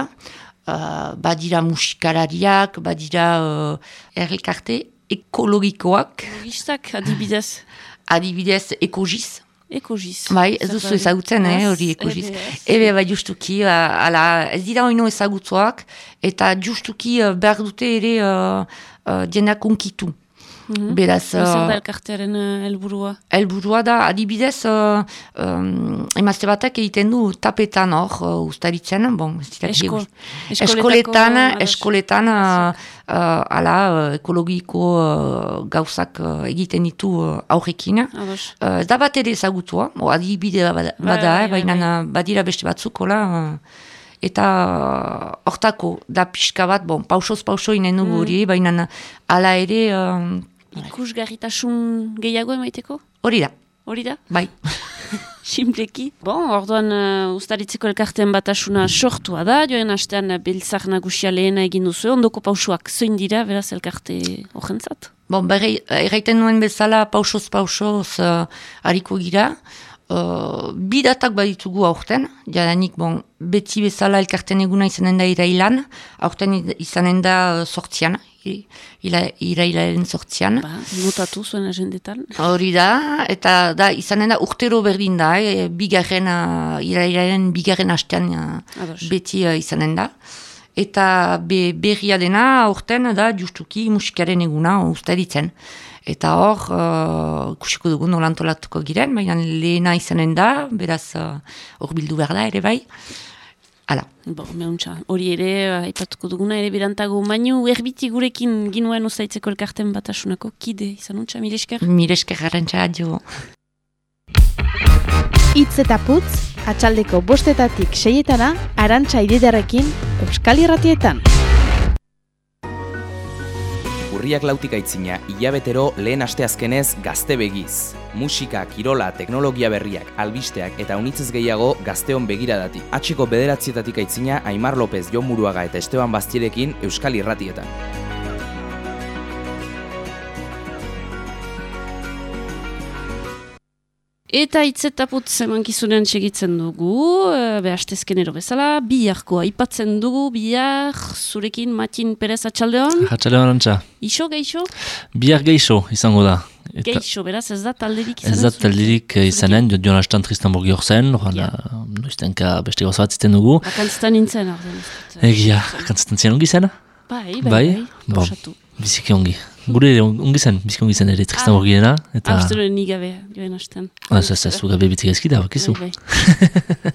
uh, badira musikalariak, badira uh, elkarte ekologikoak, Logistak adibidez. adibidez ekogiz, Ekogiz. Bai, ez duzu ezagutzen, eh, hori ekogiz. Ebe, bai, justuki, uh, ala, ez dira oino ezagutzoak, eta justuki uh, behar dute ere uh, uh, dienak unkitu. Mhm. Beraz, Zer da uh, elkartearen uh, helburua? helburua da, adibidez, uh, um, emazte batek egiten du tapetan hor, uh, ustaritzen, bon, Esko- eskoletan, eskoletan, uh, uh, ala, uh, ekologiko uh, gauzak uh, egiten ditu uh, aurrekin. Uh, ez da bat ere ezagutua, bo, adibide bada, Bai, bada bai, eh, bai, baina uh, badira beste batzuk, hola, uh, eta uh, hortako da pixka bat, bon, pausoz pauso inen dugu Mm. hori, baina hala ere... Um, Ikusgarritasun gehiago emaiteko? Hori da. Hori da? Bai. [LAUGHS] Simpleki. Bon, orduan uh, ustaritzeko elkartean batasuna sortua da, joen astean uh, biltzak nagusia lehena egin duzu, ondoko pausuak zein dira, beraz elkarte horrentzat? Bon, erraiten nuen bezala pausoz pausoz uh, hariko gira. Uh, bi datak baditugu aurten, jadanik bon, beti bezala elkarten eguna izanen da irailan, aurten izanen da uh, sortzian, i- ira, irailaren sortzian. Ba, notatu zuen agendetan. Hori da, eta da izanen da urtero berdin da, e, bigarren, uh, irailaren bigarren hastean uh, Ados. beti uh, izanen da. Eta be, berria dena aurten da justuki musikaren eguna ustaritzen. Eta hor, uh, kusiko dugu nolantolatuko giren, baina lehena izanen da, beraz uh, hor bildu behar da ere bai. Hala. Bo, meuntza, hori ere, aipatuko duguna, ere berantago, baino erbiti gurekin ginuen ustaitzeko elkarten batasunako kide, izan untza, mire esker? Mire esker garrantza jo. Itz eta putz, atxaldeko bostetatik seietana, arantxa ididarekin, Euskal Irratietan. Urriak lautik aitzina, hilabetero lehen asteazkenez gazte begiz. Musika, kirola, teknologia berriak, albisteak eta unitzez gehiago gazteon begiradati. Atxiko bederatzietatik aitzina, Aimar López, Jon Muruaga eta Esteban Bastierekin Euskal Irratietan. Eta itzetaputz emankizunean segitzen dugu, e, behastezkenero bezala, biharko aipatzen dugu, bihar zurekin Matin Perez atxaldeon. Hatxale arantxa. Iso, geixo? Bihar geixo izango da. Geixo, beraz ez da talderik Ez da taldirik eh, izanen, jo- joan astan Tristan Borgi zen, yeah. noiztenka beste gauza bat ziten dugu. Bakantztan nintzen, ordean. Egia, kantzatzen zian ongi zen? Bai, bai, bai, Bon, pausatu. biziki ongi. Gure ere ongi zen, biziki ongi zen ere Tristan. Eta... Ah, uste duen ni gabe, joen hasten. Ez, ez, ez, gabe bitik ezki da, bakizu. Bai, [LAUGHS] bai.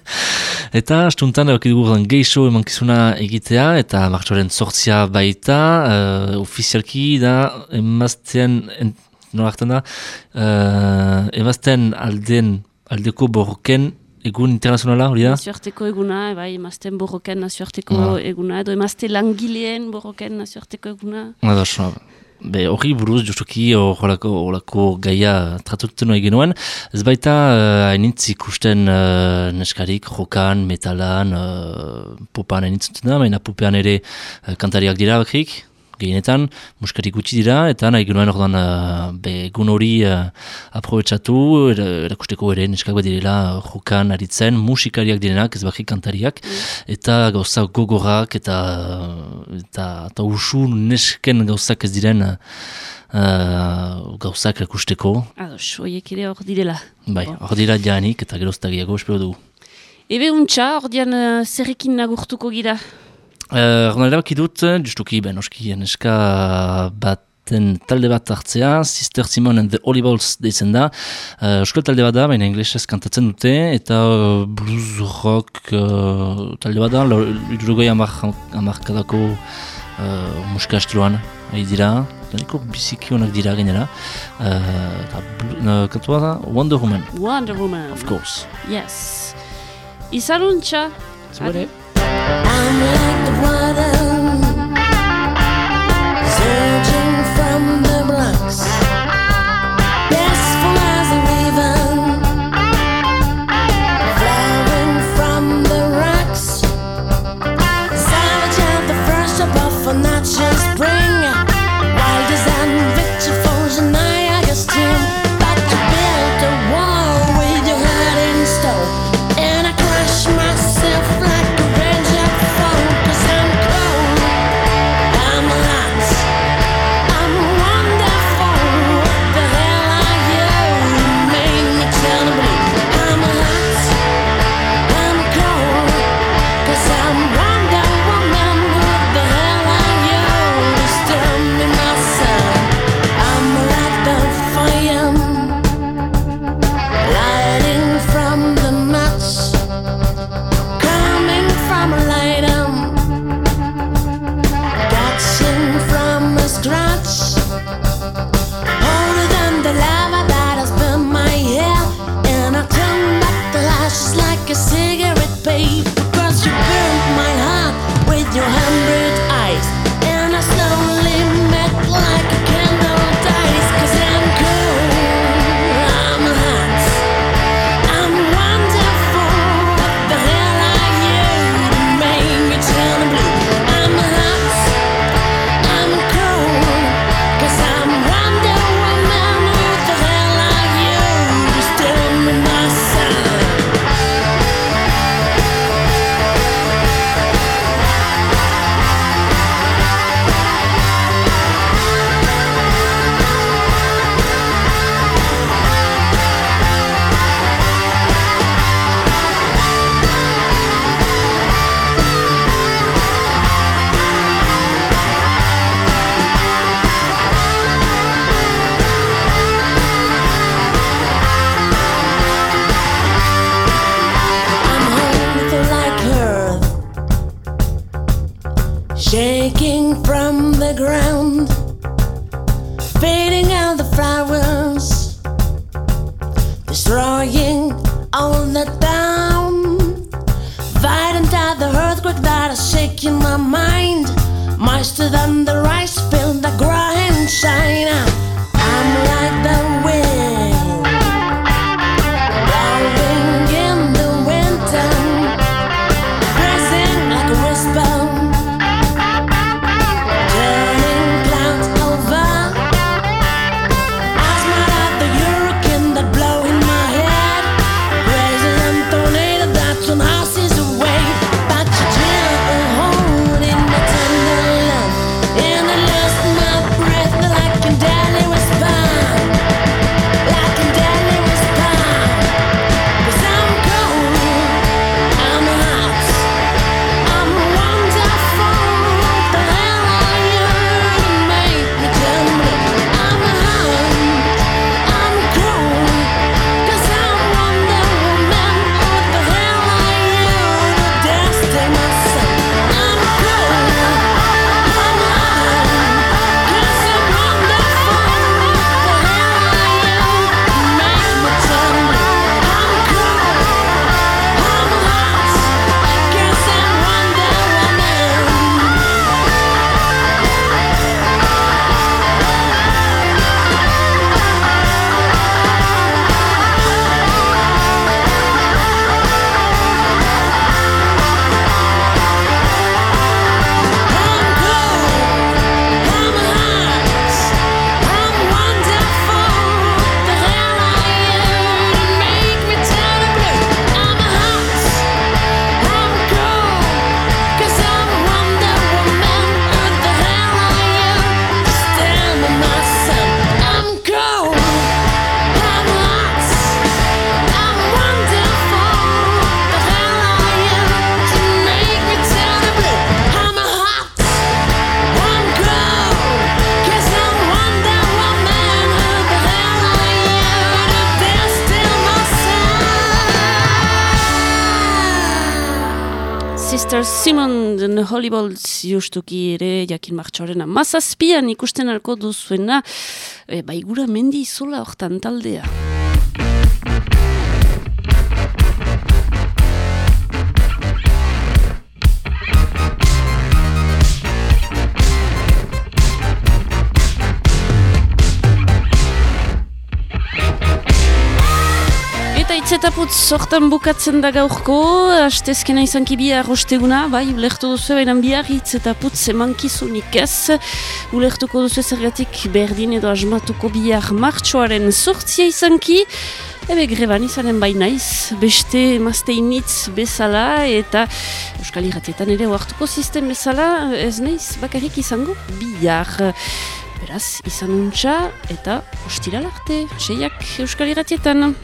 eta astuntan eraki dugu ordan geixo emankizuna egitea, eta martxoaren sortzia baita, uh, ofizialki da, emazten, en, nola da, uh, emazten alden, aldeko borroken egun internazionala, hori da? Nazioarteko eguna, e, bai, emazten borroken nazioarteko Ah. eguna, edo emazte langileen borroken nazioarteko eguna. Ados, no. Be, hori buruz, justuki, horrelako, horrelako gaia tratuten nahi genuen. Ez baita, uh, hainitz ikusten uh, neskarik, jokan, metalan, uh, popan hainitz da, popean ere uh, kantariak dira bakrik, gehienetan, muskarik gutxi dira, eta nahi genuen ordan uh, be, egun hori uh, aprobetsatu, era- erakusteko ere neskak bat direla jokan aritzen, musikariak direnak, ez bakrik kantariak, eta gauza gogorak, eta, eta, eta usu nesken gauzak ez diren uh, gauzak erakusteko. Ados, horiek ere hor direla. Bai, hor dira janik eta gerozta gehiago espero dugu. Ebe untxa, ordean uh, zerrekin nagurtuko gira. Uh, Ronaldo erabaki dut, justuki, ben, oski, neska baten talde bat hartzea, Sister Simon and the Oliballs deitzen da. Uh, Euskal talde bat da, baina inglesez kantatzen dute, eta uh, blues rock uh, talde bat da, irurgoi amarkadako uh, musika estiloan, ari dira, Daniko biziki honak dira gainera. Uh, uh, kantua da Wonder Woman. Wonder Woman. Of course. Yes. Izan untxa. I'm like the water. than the Holyballs justuki ere jakin martxoaren amazazpian ikusten alko duzuena e, baigura mendi izola hortan taldea. Eta itzetaputz sortan bukatzen da gaurko, astezkena izanki bihar osteguna, bai, ulertu duzu bainan bihar itzetaputz emankizunik ez, ulertuko duzu zergatik berdin edo asmatuko bihar martxoaren sortzia izanki, Ebe greban izanen bai naiz, beste emazte bezala eta Euskal Irratietan ere oartuko sistem bezala ez naiz bakarrik izango bihar. Beraz, izan untxa eta ostiralarte, seiak Euskal Irratietan.